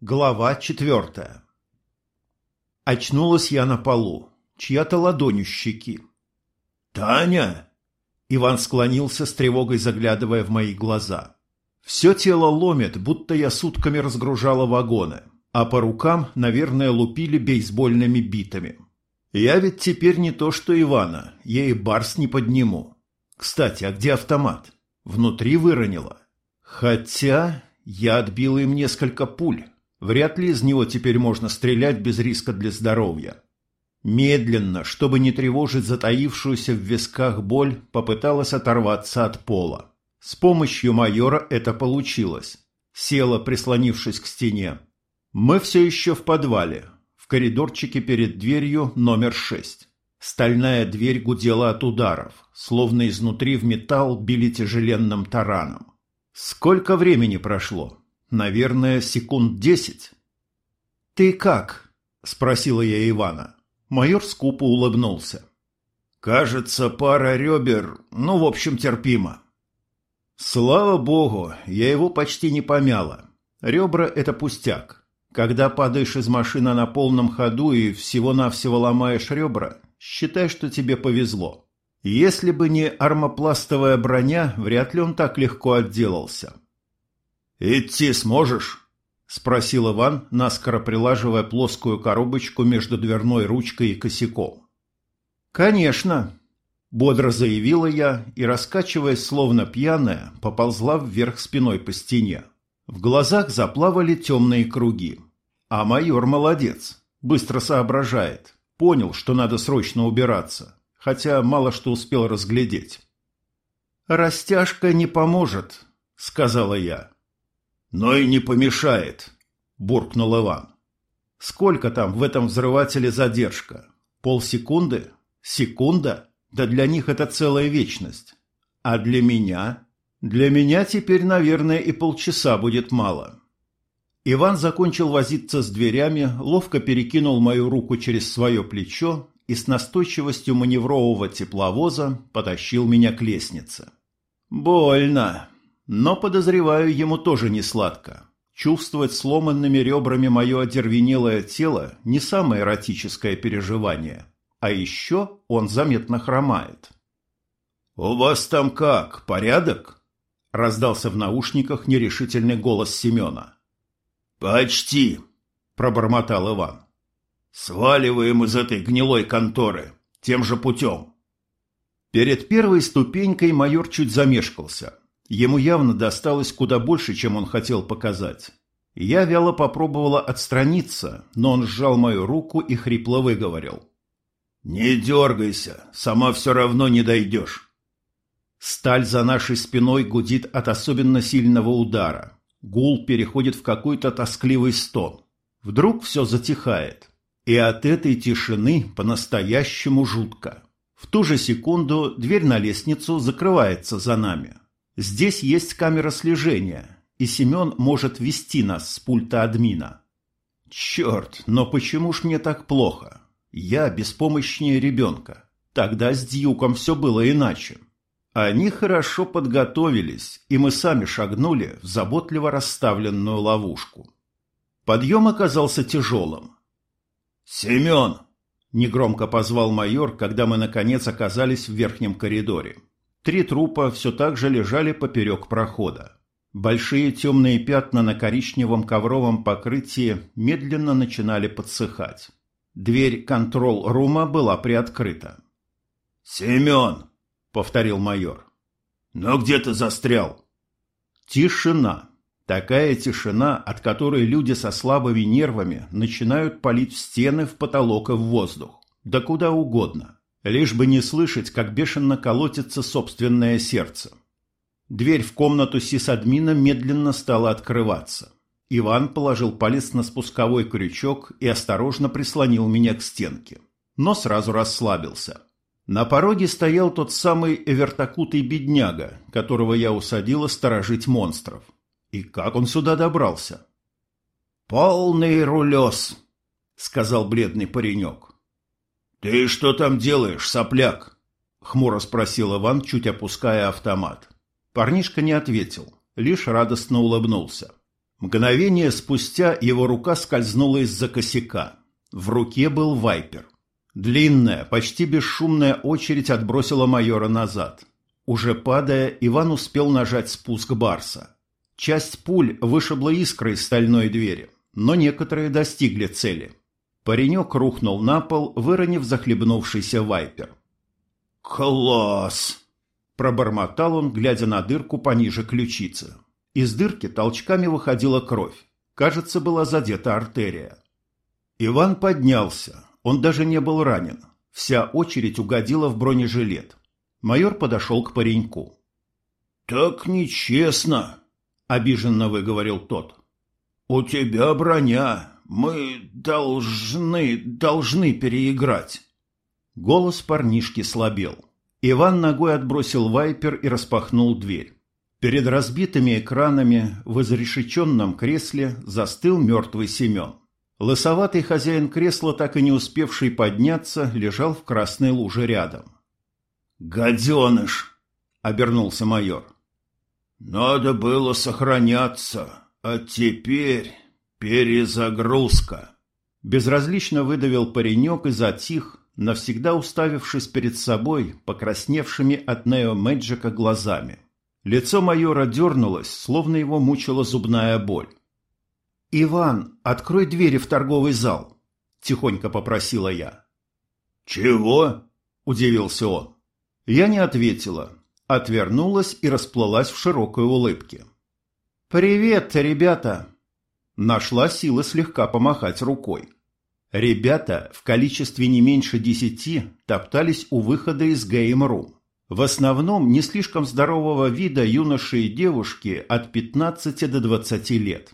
Глава четвертая Очнулась я на полу. Чья-то ладонь у щеки. «Таня!» Иван склонился с тревогой, заглядывая в мои глаза. Все тело ломит, будто я сутками разгружала вагоны, а по рукам, наверное, лупили бейсбольными битами. Я ведь теперь не то что Ивана, я и барс не подниму. Кстати, а где автомат? Внутри выронила. Хотя я отбила им несколько пуль. Вряд ли из него теперь можно стрелять без риска для здоровья. Медленно, чтобы не тревожить затаившуюся в висках боль, попыталась оторваться от пола. С помощью майора это получилось. Села, прислонившись к стене. Мы все еще в подвале, в коридорчике перед дверью номер шесть. Стальная дверь гудела от ударов, словно изнутри в металл били тяжеленным тараном. Сколько времени прошло? Наверное, секунд десять. «Ты как?» – спросила я Ивана. Майор скупо улыбнулся. «Кажется, пара ребер, ну, в общем, терпимо». Слава богу, я его почти не помяла. Ребра – это пустяк. Когда падаешь из машины на полном ходу и всего-навсего ломаешь ребра, считай, что тебе повезло. Если бы не армопластовая броня, вряд ли он так легко отделался. «Идти сможешь?» – спросил Иван, наскоро прилаживая плоскую коробочку между дверной ручкой и косяком. «Конечно!» – бодро заявила я и, раскачиваясь словно пьяная, поползла вверх спиной по стене. В глазах заплавали темные круги. А майор молодец, быстро соображает, понял, что надо срочно убираться, хотя мало что успел разглядеть. «Растяжка не поможет», — сказала я. «Но и не помешает», – буркнул Иван. «Сколько там в этом взрывателе задержка? Полсекунды? Секунда? Да для них это целая вечность. А для меня? Для меня теперь, наверное, и полчаса будет мало». Иван закончил возиться с дверями, ловко перекинул мою руку через свое плечо и с настойчивостью маневрового тепловоза потащил меня к лестнице. «Больно!» Но, подозреваю, ему тоже не сладко. Чувствовать сломанными ребрами мое одервенелое тело – не самое эротическое переживание. А еще он заметно хромает. «У вас там как, порядок?» – раздался в наушниках нерешительный голос Семена. «Почти», – пробормотал Иван. «Сваливаем из этой гнилой конторы, тем же путем». Перед первой ступенькой майор чуть замешкался, Ему явно досталось куда больше, чем он хотел показать. Я вяло попробовала отстраниться, но он сжал мою руку и хрипло выговорил. «Не дергайся, сама все равно не дойдешь». Сталь за нашей спиной гудит от особенно сильного удара. Гул переходит в какой-то тоскливый стон. Вдруг все затихает. И от этой тишины по-настоящему жутко. В ту же секунду дверь на лестницу закрывается за нами. Здесь есть камера слежения, и Семен может вести нас с пульта админа. Черт, но почему ж мне так плохо? Я беспомощнее ребенка. Тогда с Дьюком все было иначе. Они хорошо подготовились, и мы сами шагнули в заботливо расставленную ловушку. Подъем оказался тяжелым. «Семен!» – негромко позвал майор, когда мы, наконец, оказались в верхнем коридоре. Три трупа все так же лежали поперек прохода. Большие темные пятна на коричневом ковровом покрытии медленно начинали подсыхать. Дверь контрол-рума была приоткрыта. «Семен!» — повторил майор. «Но где ты застрял?» Тишина. Такая тишина, от которой люди со слабыми нервами начинают палить в стены, в потолок и в воздух. Да куда угодно лишь бы не слышать, как бешено колотится собственное сердце. Дверь в комнату сисадмина медленно стала открываться. Иван положил палец на спусковой крючок и осторожно прислонил меня к стенке. Но сразу расслабился. На пороге стоял тот самый вертокутый бедняга, которого я усадила сторожить монстров. И как он сюда добрался? «Полный рулез», — сказал бледный паренек. «Ты что там делаешь, сопляк?» — хмуро спросил Иван, чуть опуская автомат. Парнишка не ответил, лишь радостно улыбнулся. Мгновение спустя его рука скользнула из-за косяка. В руке был вайпер. Длинная, почти бесшумная очередь отбросила майора назад. Уже падая, Иван успел нажать спуск Барса. Часть пуль вышибла искры из стальной двери, но некоторые достигли цели. Паренек рухнул на пол, выронив захлебнувшийся вайпер. «Класс!» – пробормотал он, глядя на дырку пониже ключицы. Из дырки толчками выходила кровь. Кажется, была задета артерия. Иван поднялся. Он даже не был ранен. Вся очередь угодила в бронежилет. Майор подошел к пареньку. «Так нечестно», — обиженно выговорил тот. «У тебя броня. Мы должны, должны переиграть». Голос парнишки слабел. Иван ногой отбросил вайпер и распахнул дверь. Перед разбитыми экранами в изрешеченном кресле застыл мертвый Семен. Лысоватый хозяин кресла, так и не успевший подняться, лежал в красной луже рядом. «Гаденыш!» — обернулся майор. «Надо было сохраняться, а теперь перезагрузка!» Безразлично выдавил паренек и затих, навсегда уставившись перед собой покрасневшими от нео-мэджика глазами. Лицо майора дернулось, словно его мучила зубная боль. «Иван, открой двери в торговый зал», – тихонько попросила я. «Чего?» – удивился он. Я не ответила, отвернулась и расплылась в широкой улыбке. «Привет, ребята!» Нашла силы слегка помахать рукой. Ребята в количестве не меньше десяти топтались у выхода из game room. В основном не слишком здорового вида юноши и девушки от 15 до 20 лет.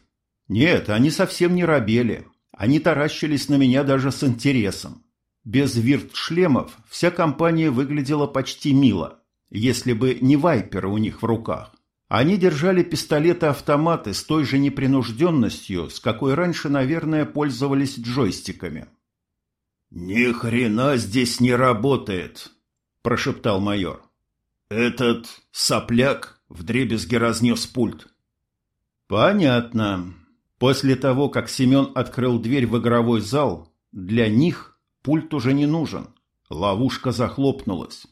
Нет, они совсем не робели. Они таращились на меня даже с интересом. Без вирт-шлемов вся компания выглядела почти мило, если бы не вайперы у них в руках. Они держали пистолеты-автоматы с той же непринужденностью, с какой раньше, наверное, пользовались джойстиками. «Ни хрена здесь не работает», – прошептал майор. «Этот сопляк вдребезги разнес пульт». «Понятно. После того, как Семен открыл дверь в игровой зал, для них Пульт уже не нужен. Ловушка захлопнулась.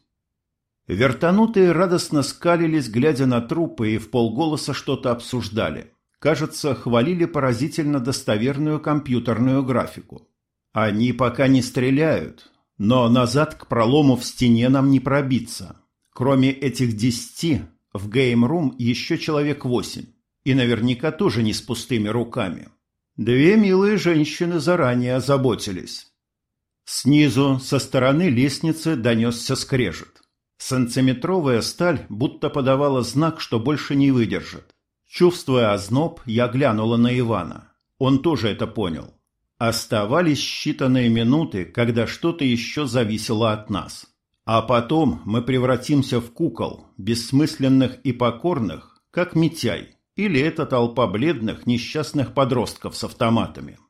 Вертанутые радостно скалились, глядя на трупы, и вполголоса что-то обсуждали. Кажется, хвалили поразительно достоверную компьютерную графику. Они пока не стреляют, но назад к пролому в стене нам не пробиться. Кроме этих десяти, в game room еще человек восемь. И наверняка тоже не с пустыми руками. Две милые женщины заранее озаботились. Снизу, со стороны лестницы, донесся скрежет. Сантиметровая сталь будто подавала знак, что больше не выдержит. Чувствуя озноб, я глянула на Ивана. Он тоже это понял. Оставались считанные минуты, когда что-то еще зависело от нас. А потом мы превратимся в кукол, бессмысленных и покорных, как Митяй, или эта толпа бледных несчастных подростков с автоматами.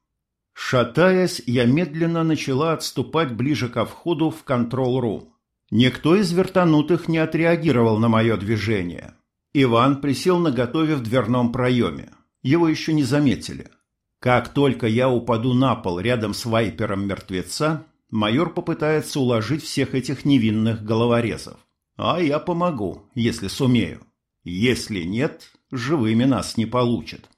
Шатаясь, я медленно начала отступать ближе ко входу в контрол-рум. Никто из вертанутых не отреагировал на мое движение. Иван присел на готове в дверном проеме. Его еще не заметили. Как только я упаду на пол рядом с вайпером мертвеца, майор попытается уложить всех этих невинных головорезов. А я помогу, если сумею. Если нет, живыми нас не получат.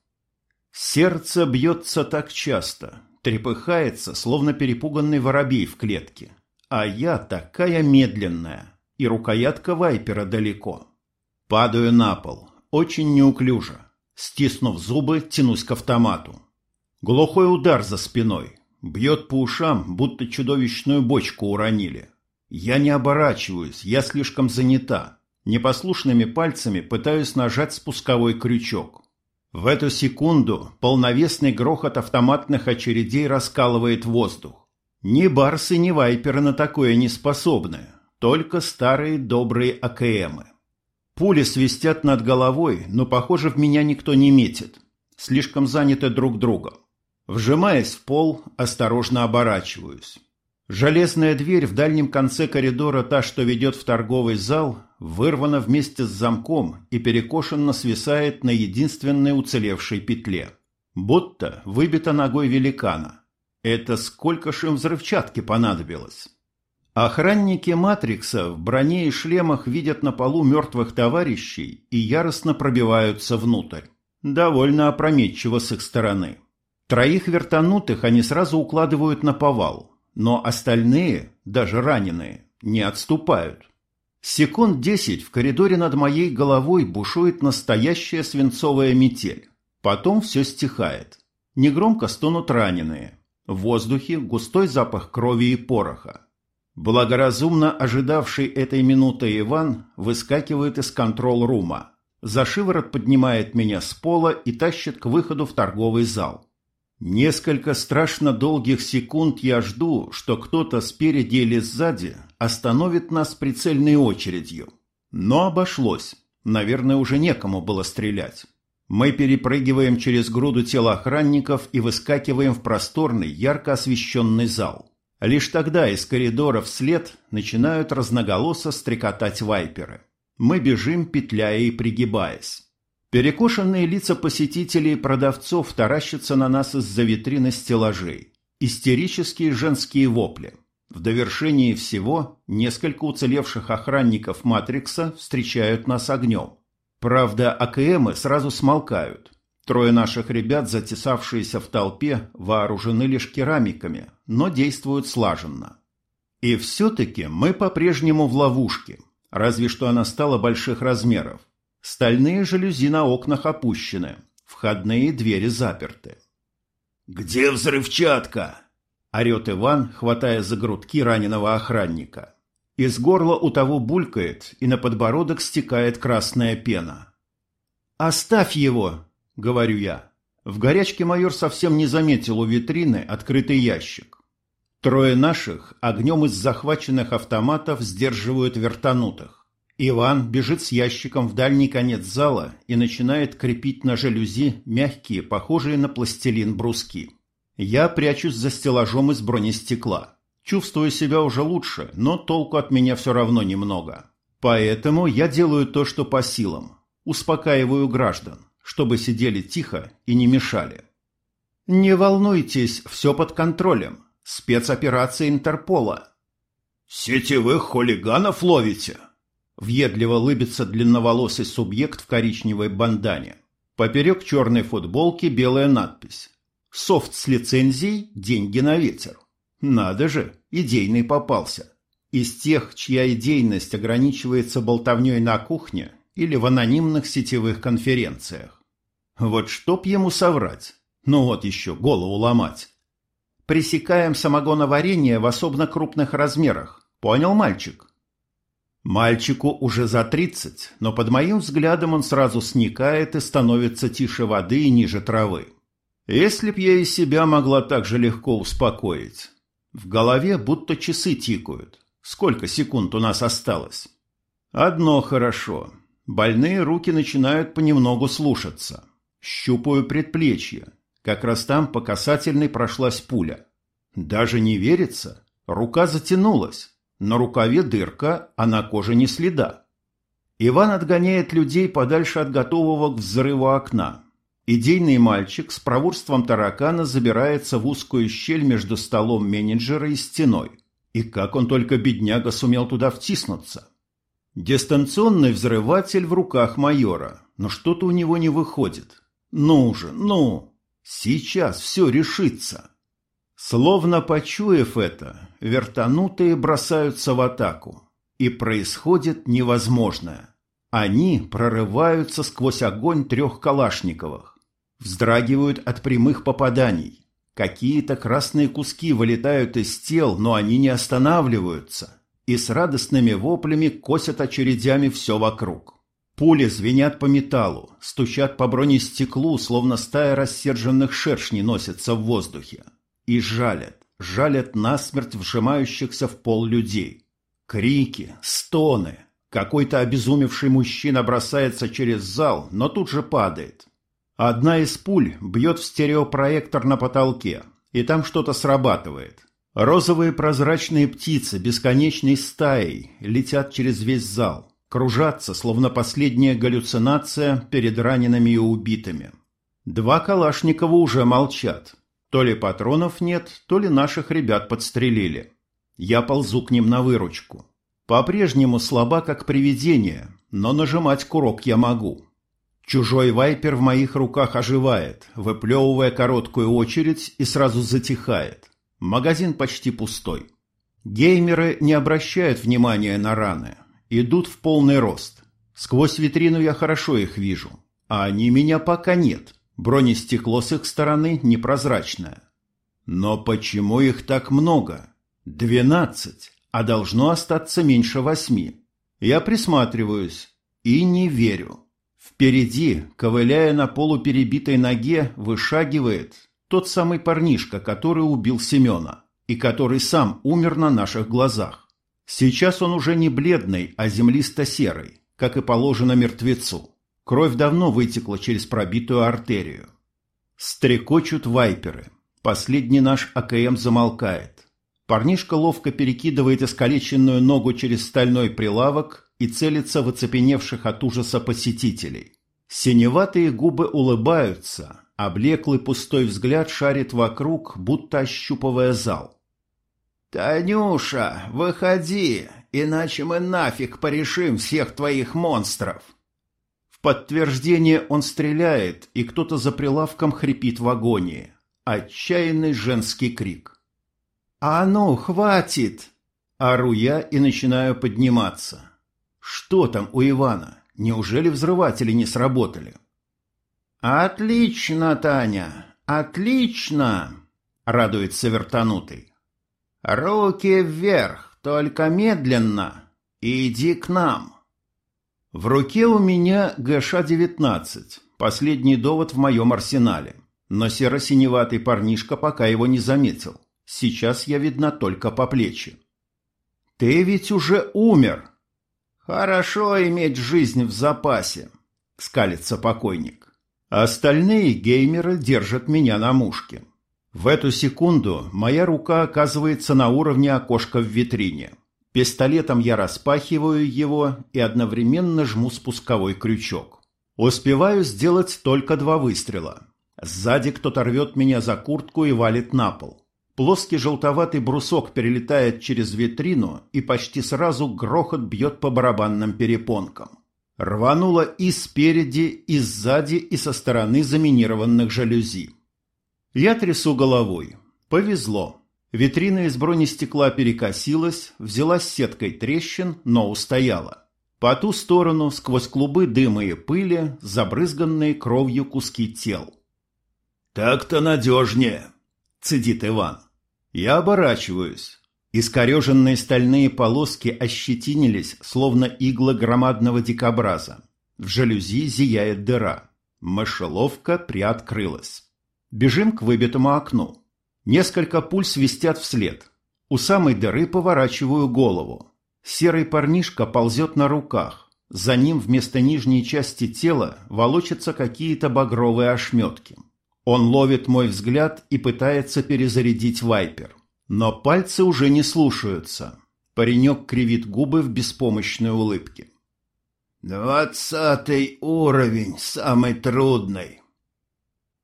Сердце бьется так часто, трепыхается, словно перепуганный воробей в клетке. А я такая медленная, и рукоятка вайпера далеко. Падаю на пол, очень неуклюже. Стиснув зубы, тянусь к автомату. Глухой удар за спиной. Бьет по ушам, будто чудовищную бочку уронили. Я не оборачиваюсь, я слишком занята. Непослушными пальцами пытаюсь нажать спусковой крючок. В эту секунду полновесный грохот автоматных очередей раскалывает воздух. Ни барсы, ни вайперы на такое не способны, только старые добрые АКМы. Пули свистят над головой, но, похоже, в меня никто не метит. Слишком заняты друг другом. Вжимаясь в пол, осторожно оборачиваюсь. Железная дверь в дальнем конце коридора, та, что ведет в торговый зал, вырвана вместе с замком и перекошенно свисает на единственной уцелевшей петле. Будто выбита ногой великана. Это сколько ж им взрывчатки понадобилось? Охранники Матрикса в броне и шлемах видят на полу мертвых товарищей и яростно пробиваются внутрь. Довольно опрометчиво с их стороны. Троих вертанутых они сразу укладывают на повал, но остальные, даже раненые, не отступают. Секунд десять в коридоре над моей головой бушует настоящая свинцовая метель. Потом все стихает. Негромко стонут раненые. В воздухе густой запах крови и пороха. Благоразумно ожидавший этой минуты Иван выскакивает из контрол-рума. За шиворот поднимает меня с пола и тащит к выходу в торговый зал. Несколько страшно долгих секунд я жду, что кто-то спереди или сзади остановит нас прицельной очередью. Но обошлось. Наверное, уже некому было стрелять. Мы перепрыгиваем через груду тел охранников и выскакиваем в просторный, ярко освещенный зал. Лишь тогда из коридора вслед начинают разноголосо стрекотать вайперы. Мы бежим, петляя и пригибаясь. Перекошенные лица посетителей и продавцов таращатся на нас из-за витрины стеллажей. Истерические женские вопли. В довершении всего несколько уцелевших охранников «Матрикса» встречают нас огнем. Правда, АКМы сразу смолкают. Трое наших ребят, затесавшиеся в толпе, вооружены лишь керамиками, но действуют слаженно. И все-таки мы по-прежнему в ловушке, разве что она стала больших размеров. Стальные жалюзи на окнах опущены, входные двери заперты. «Где взрывчатка?» – орет Иван, хватая за грудки раненого охранника. Из горла у того булькает, и на подбородок стекает красная пена. «Оставь его!» – говорю я. В горячке майор совсем не заметил у витрины открытый ящик. Трое наших огнем из захваченных автоматов сдерживают вертанутых. Иван бежит с ящиком в дальний конец зала и начинает крепить на жалюзи мягкие, похожие на пластилин бруски. Я прячусь за стеллажом из бронестекла. Чувствую себя уже лучше, но толку от меня все равно немного. Поэтому я делаю то, что по силам. Успокаиваю граждан, чтобы сидели тихо и не мешали. Не волнуйтесь, все под контролем. Спецоперация Интерпола. Сетевых хулиганов ловите? Въедливо лыбится длинноволосый субъект в коричневой бандане. Поперек черной футболки белая надпись. «Софт с лицензией, деньги на ветер». Надо же, идейный попался. Из тех, чья идейность ограничивается болтовней на кухне или в анонимных сетевых конференциях. Вот чтоб ему соврать. Ну вот еще голову ломать. Пресекаем самогоноварение в особо крупных размерах. Понял, мальчик? Мальчику уже за тридцать, но под моим взглядом он сразу сникает и становится тише воды и ниже травы. Если б я и себя могла так же легко успокоить. В голове будто часы тикают. Сколько секунд у нас осталось? Одно хорошо. Больные руки начинают понемногу слушаться. Щупаю предплечье. Как раз там по касательной прошлась пуля. Даже не верится. Рука затянулась. На рукаве дырка, а на коже не следа. Иван отгоняет людей подальше от готового к взрыву окна. Идейный мальчик с проворством таракана забирается в узкую щель между столом менеджера и стеной. И как он только, бедняга, сумел туда втиснуться. Дистанционный взрыватель в руках майора, но что-то у него не выходит. Ну же, ну! Сейчас все решится. Словно почуяв это, вертанутые бросаются в атаку. И происходит невозможное. Они прорываются сквозь огонь трех калашниковых. Вздрагивают от прямых попаданий. Какие-то красные куски вылетают из тел, но они не останавливаются. И с радостными воплями косят очередями все вокруг. Пули звенят по металлу, стучат по бронестеклу, словно стая рассерженных шершней носится в воздухе и жалят, жалят насмерть вжимающихся в пол людей. Крики, стоны. Какой-то обезумевший мужчина бросается через зал, но тут же падает. Одна из пуль бьет в стереопроектор на потолке, и там что-то срабатывает. Розовые прозрачные птицы бесконечной стаей летят через весь зал. кружатся, словно последняя галлюцинация перед ранеными и убитыми. Два Калашникова уже молчат. То ли патронов нет, то ли наших ребят подстрелили. Я ползу к ним на выручку. По-прежнему слаба, как привидение, но нажимать курок я могу. Чужой вайпер в моих руках оживает, выплевывая короткую очередь и сразу затихает. Магазин почти пустой. Геймеры не обращают внимания на раны. Идут в полный рост. Сквозь витрину я хорошо их вижу. А они меня пока нет. Бронестекло с их стороны непрозрачное. Но почему их так много? Двенадцать, а должно остаться меньше восьми. Я присматриваюсь и не верю. Впереди, ковыляя на полуперебитой ноге, вышагивает тот самый парнишка, который убил Семена и который сам умер на наших глазах. Сейчас он уже не бледный, а землисто-серый, как и положено мертвецу. Кровь давно вытекла через пробитую артерию. Стрекочут вайперы. Последний наш АКМ замолкает. Парнишка ловко перекидывает искалеченную ногу через стальной прилавок и целится в оцепеневших от ужаса посетителей. Синеватые губы улыбаются, а блеклый пустой взгляд шарит вокруг, будто ощупывая зал. «Танюша, выходи, иначе мы нафиг порешим всех твоих монстров!» В подтверждение он стреляет, и кто-то за прилавком хрипит в агонии. Отчаянный женский крик. «А ну, хватит!» Ору я и начинаю подниматься. Что там у Ивана? Неужели взрыватели не сработали? «Отлично, Таня! Отлично!» — радуется вертанутый. «Руки вверх, только медленно. Иди к нам». В руке у меня ГШ-19, последний довод в моем арсенале. Но серо-синеватый парнишка пока его не заметил. Сейчас я видна только по плечи. «Ты ведь уже умер!» «Хорошо иметь жизнь в запасе», — скалится покойник. Остальные геймеры держат меня на мушке. В эту секунду моя рука оказывается на уровне окошка в витрине. Пистолетом я распахиваю его и одновременно жму спусковой крючок. Успеваю сделать только два выстрела. Сзади кто-то рвет меня за куртку и валит на пол. Плоский желтоватый брусок перелетает через витрину, и почти сразу грохот бьет по барабанным перепонкам. Рвануло и спереди, и сзади, и со стороны заминированных жалюзи. Я трясу головой. Повезло. Витрина из бронестекла перекосилась, взялась сеткой трещин, но устояла. По ту сторону, сквозь клубы дыма и пыли, забрызганные кровью куски тел. «Так-то надежнее», — цедит Иван. Я оборачиваюсь. Искореженные стальные полоски ощетинились, словно иглы громадного дикобраза. В жалюзи зияет дыра. Мышеловка приоткрылась. Бежим к выбитому окну. Несколько пуль свистят вслед. У самой дыры поворачиваю голову. Серый парнишка ползет на руках. За ним вместо нижней части тела волочатся какие-то багровые ошметки. Он ловит мой взгляд и пытается перезарядить вайпер. Но пальцы уже не слушаются. Паренек кривит губы в беспомощной улыбке. «Двадцатый уровень, самый трудный!»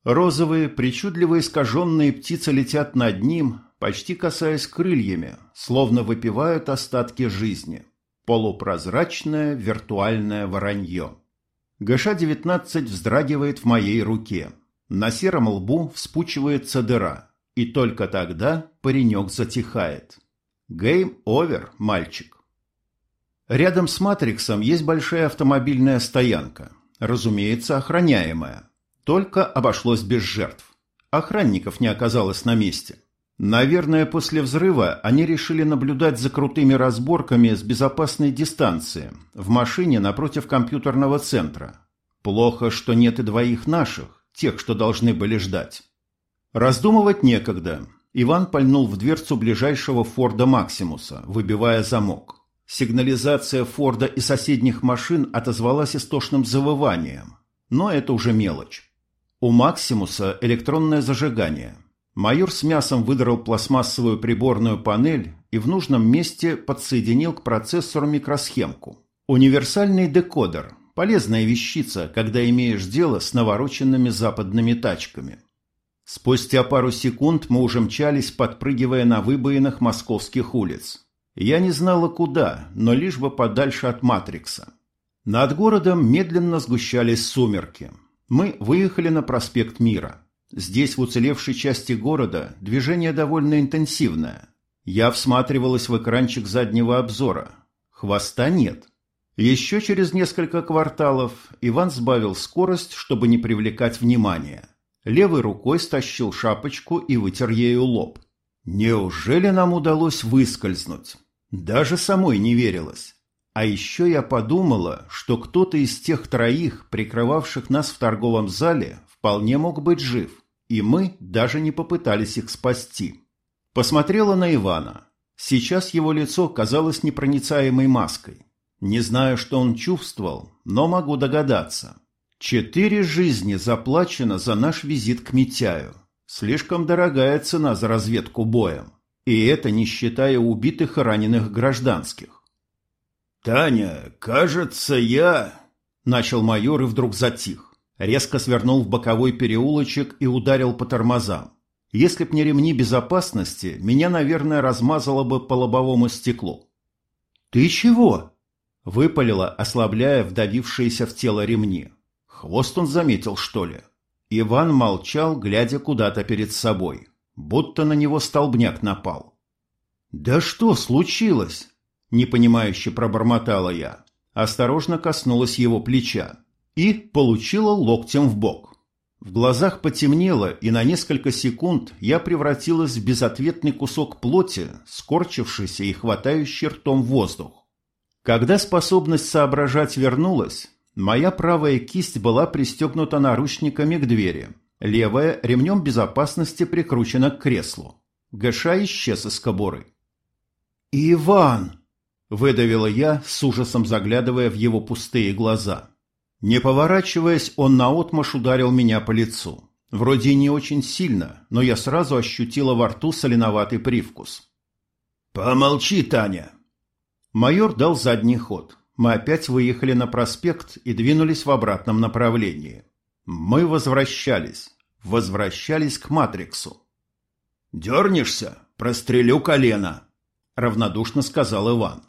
Розовые, причудливо искаженные птицы летят над ним, почти касаясь крыльями, словно выпивают остатки жизни. Полупрозрачное виртуальное воронье. ГШ-19 вздрагивает в моей руке. На сером лбу вспучивается дыра, и только тогда паренек затихает. Гейм овер, мальчик. Рядом с Матриксом есть большая автомобильная стоянка, разумеется, охраняемая. Только обошлось без жертв. Охранников не оказалось на месте. Наверное, после взрыва они решили наблюдать за крутыми разборками с безопасной дистанции в машине напротив компьютерного центра. Плохо, что нет и двоих наших тех, что должны были ждать. Раздумывать некогда. Иван пальнул в дверцу ближайшего Форда Максимуса, выбивая замок. Сигнализация Форда и соседних машин отозвалась истошным завыванием. Но это уже мелочь. У Максимуса электронное зажигание. Майор с мясом выдрал пластмассовую приборную панель и в нужном месте подсоединил к процессору микросхемку. Универсальный декодер – полезная вещица, когда имеешь дело с навороченными западными тачками. Спустя пару секунд мы уже мчались, подпрыгивая на выбоинах московских улиц. Я не знала куда, но лишь бы подальше от Матрикса. Над городом медленно сгущались сумерки. Мы выехали на проспект Мира. Здесь, в уцелевшей части города, движение довольно интенсивное. Я всматривалась в экранчик заднего обзора. Хвоста нет. Еще через несколько кварталов Иван сбавил скорость, чтобы не привлекать внимания. Левой рукой стащил шапочку и вытер ею лоб. Неужели нам удалось выскользнуть? Даже самой не верилось. А еще я подумала, что кто-то из тех троих, прикрывавших нас в торговом зале, вполне мог быть жив, и мы даже не попытались их спасти. Посмотрела на Ивана. Сейчас его лицо казалось непроницаемой маской. Не знаю, что он чувствовал, но могу догадаться. Четыре жизни заплачено за наш визит к Митяю. Слишком дорогая цена за разведку боем. И это не считая убитых и раненых гражданских. «Таня, кажется, я...» Начал майор и вдруг затих. Резко свернул в боковой переулочек и ударил по тормозам. Если б не ремни безопасности, меня, наверное, размазало бы по лобовому стеклу. «Ты чего?» – выпалила, ослабляя вдавившиеся в тело ремни. Хвост он заметил, что ли? Иван молчал, глядя куда-то перед собой, будто на него столбняк напал. «Да что случилось?» – непонимающе пробормотала я. Осторожно коснулась его плеча и получила локтем в бок. В глазах потемнело, и на несколько секунд я превратилась в безответный кусок плоти, скорчившийся и хватающий ртом воздух. Когда способность соображать вернулась, Моя правая кисть была пристегнута наручниками к двери, левая ремнем безопасности прикручена к креслу. Гэша исчез из кобуры. «Иван!» – выдавила я, с ужасом заглядывая в его пустые глаза. Не поворачиваясь, он наотмашь ударил меня по лицу. Вроде не очень сильно, но я сразу ощутила во рту соленоватый привкус. «Помолчи, Таня!» Майор дал задний ход мы опять выехали на проспект и двинулись в обратном направлении. Мы возвращались. Возвращались к Матриксу. «Дернешься? Прострелю колено!» – равнодушно сказал Иван.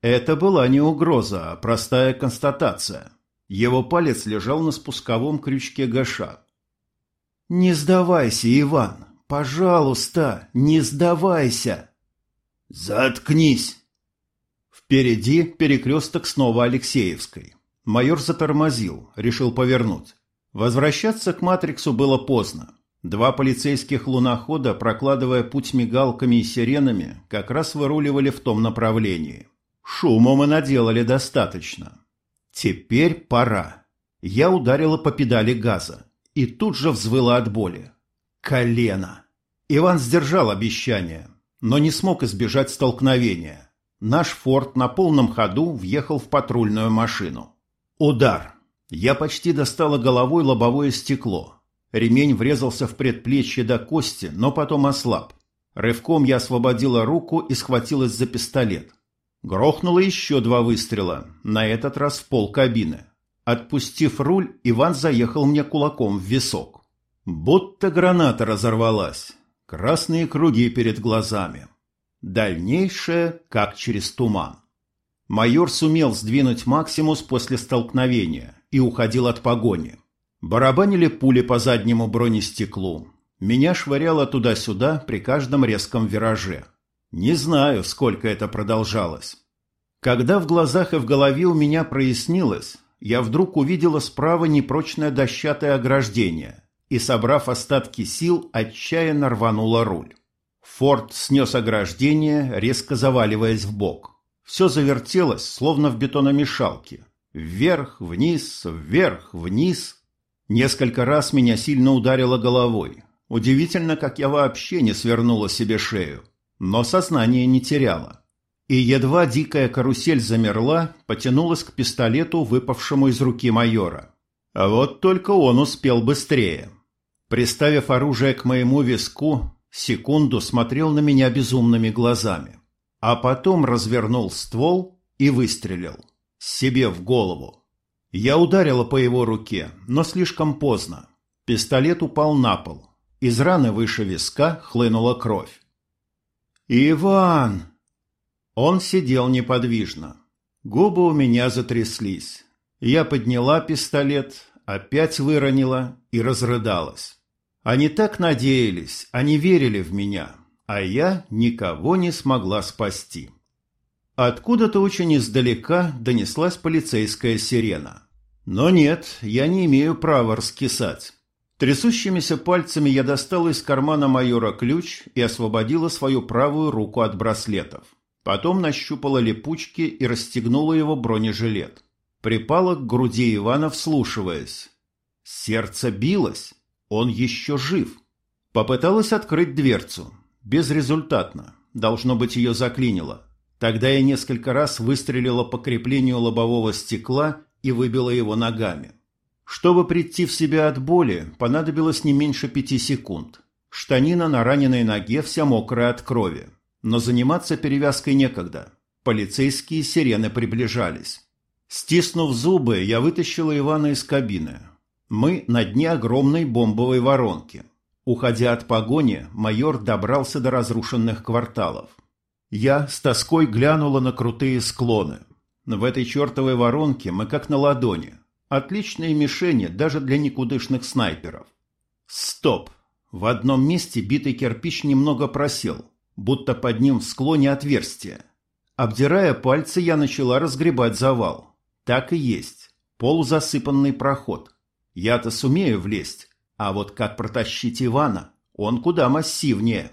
Это была не угроза, а простая констатация. Его палец лежал на спусковом крючке Гаша. «Не сдавайся, Иван! Пожалуйста, не сдавайся!» «Заткнись!» Впереди перекресток снова Алексеевской. Майор затормозил, решил повернуть. Возвращаться к «Матриксу» было поздно. Два полицейских лунохода, прокладывая путь мигалками и сиренами, как раз выруливали в том направлении. Шума мы наделали достаточно. Теперь пора. Я ударила по педали газа и тут же взвыла от боли. Колено. Иван сдержал обещание, но не смог избежать столкновения. Наш форт на полном ходу въехал в патрульную машину. Удар. Я почти достала головой лобовое стекло. Ремень врезался в предплечье до кости, но потом ослаб. Рывком я освободила руку и схватилась за пистолет. Грохнуло еще два выстрела, на этот раз в пол кабины. Отпустив руль, Иван заехал мне кулаком в висок. Будто граната разорвалась. Красные круги перед глазами. Дальнейшее как через туман. Майор сумел сдвинуть Максимус после столкновения и уходил от погони. Барабанили пули по заднему бронестеклу. Меня швыряло туда-сюда при каждом резком вираже. Не знаю, сколько это продолжалось. Когда в глазах и в голове у меня прояснилось, я вдруг увидела справа непрочное дощатое ограждение и, собрав остатки сил, отчаянно рванула руль. Форд снес ограждение, резко заваливаясь в бок. Все завертелось, словно в бетономешалке. Вверх, вниз, вверх, вниз. Несколько раз меня сильно ударило головой. Удивительно, как я вообще не свернула себе шею. Но сознание не теряла. И едва дикая карусель замерла, потянулась к пистолету, выпавшему из руки майора. А вот только он успел быстрее. Приставив оружие к моему виску, секунду смотрел на меня безумными глазами, а потом развернул ствол и выстрелил. Себе в голову. Я ударила по его руке, но слишком поздно. Пистолет упал на пол. Из раны выше виска хлынула кровь. «Иван!» Он сидел неподвижно. Губы у меня затряслись. Я подняла пистолет, опять выронила и разрыдалась. Они так надеялись, они верили в меня, а я никого не смогла спасти. Откуда-то очень издалека донеслась полицейская сирена. Но нет, я не имею права раскисать. Трясущимися пальцами я достала из кармана майора ключ и освободила свою правую руку от браслетов. Потом нащупала липучки и расстегнула его бронежилет. Припала к груди Ивана, вслушиваясь. Сердце билось. Он еще жив. Попыталась открыть дверцу. Безрезультатно. Должно быть, ее заклинило. Тогда я несколько раз выстрелила по креплению лобового стекла и выбила его ногами. Чтобы прийти в себя от боли, понадобилось не меньше пяти секунд. Штанина на раненой ноге вся мокрая от крови. Но заниматься перевязкой некогда. Полицейские сирены приближались. Стиснув зубы, я вытащила Ивана из кабины. Мы на дне огромной бомбовой воронки. Уходя от погони, майор добрался до разрушенных кварталов. Я с тоской глянула на крутые склоны. В этой чертовой воронке мы как на ладони. Отличные мишени даже для никудышных снайперов. Стоп! В одном месте битый кирпич немного просел, будто под ним в склоне отверстие. Обдирая пальцы, я начала разгребать завал. Так и есть. Полузасыпанный проход. Я-то сумею влезть, а вот как протащить Ивана? Он куда массивнее.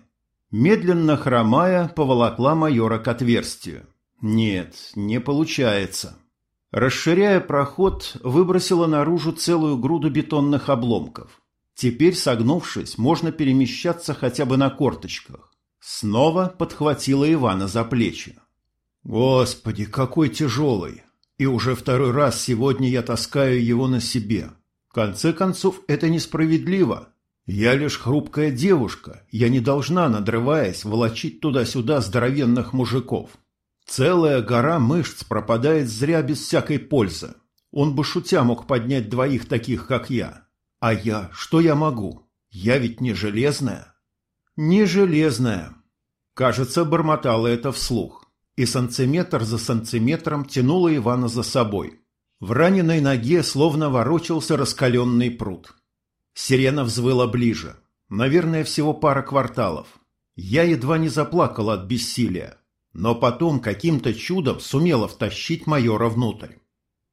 Медленно хромая, поволокла майора к отверстию. Нет, не получается. Расширяя проход, выбросила наружу целую груду бетонных обломков. Теперь, согнувшись, можно перемещаться хотя бы на корточках. Снова подхватила Ивана за плечи. «Господи, какой тяжелый! И уже второй раз сегодня я таскаю его на себе. Конце концов, это несправедливо. Я лишь хрупкая девушка, я не должна, надрываясь, волочить туда-сюда здоровенных мужиков. Целая гора мышц пропадает зря без всякой пользы. Он бы шутя мог поднять двоих таких, как я. А я, что я могу? Я ведь не железная. Не железная. Кажется, бормотала это вслух. И сантиметр за сантиметром тянула Ивана за собой. В раненой ноге словно ворочался раскаленный пруд. Сирена взвыла ближе. Наверное, всего пара кварталов. Я едва не заплакал от бессилия, но потом каким-то чудом сумела втащить майора внутрь.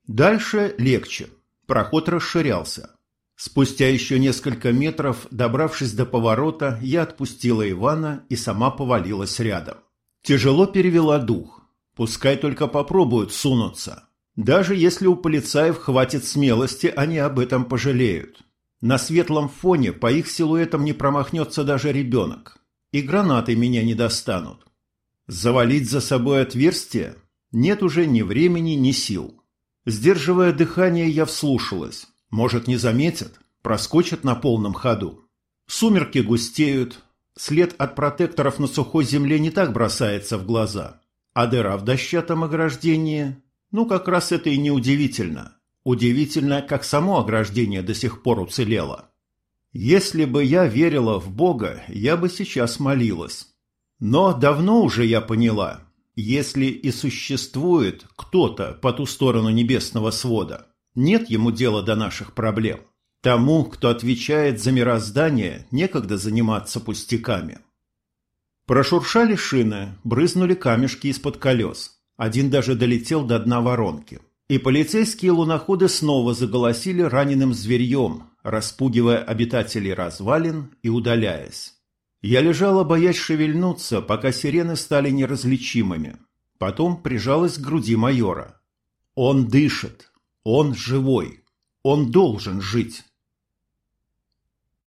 Дальше легче. Проход расширялся. Спустя еще несколько метров, добравшись до поворота, я отпустила Ивана и сама повалилась рядом. Тяжело перевела дух. Пускай только попробуют сунуться. Даже если у полицаев хватит смелости, они об этом пожалеют. На светлом фоне по их силуэтам не промахнется даже ребенок. И гранаты меня не достанут. Завалить за собой отверстие? Нет уже ни времени, ни сил. Сдерживая дыхание, я вслушалась. Может, не заметят? Проскочат на полном ходу. Сумерки густеют. След от протекторов на сухой земле не так бросается в глаза. А дыра в дощатом ограждении? Ну, как раз это и неудивительно. Удивительно, как само ограждение до сих пор уцелело. Если бы я верила в Бога, я бы сейчас молилась. Но давно уже я поняла, если и существует кто-то по ту сторону небесного свода, нет ему дела до наших проблем. Тому, кто отвечает за мироздание, некогда заниматься пустяками. Прошуршали шины, брызнули камешки из-под колес. Один даже долетел до дна воронки. И полицейские луноходы снова заголосили раненым зверьем, распугивая обитателей развалин и удаляясь. Я лежала, боясь шевельнуться, пока сирены стали неразличимыми. Потом прижалась к груди майора. Он дышит. Он живой. Он должен жить.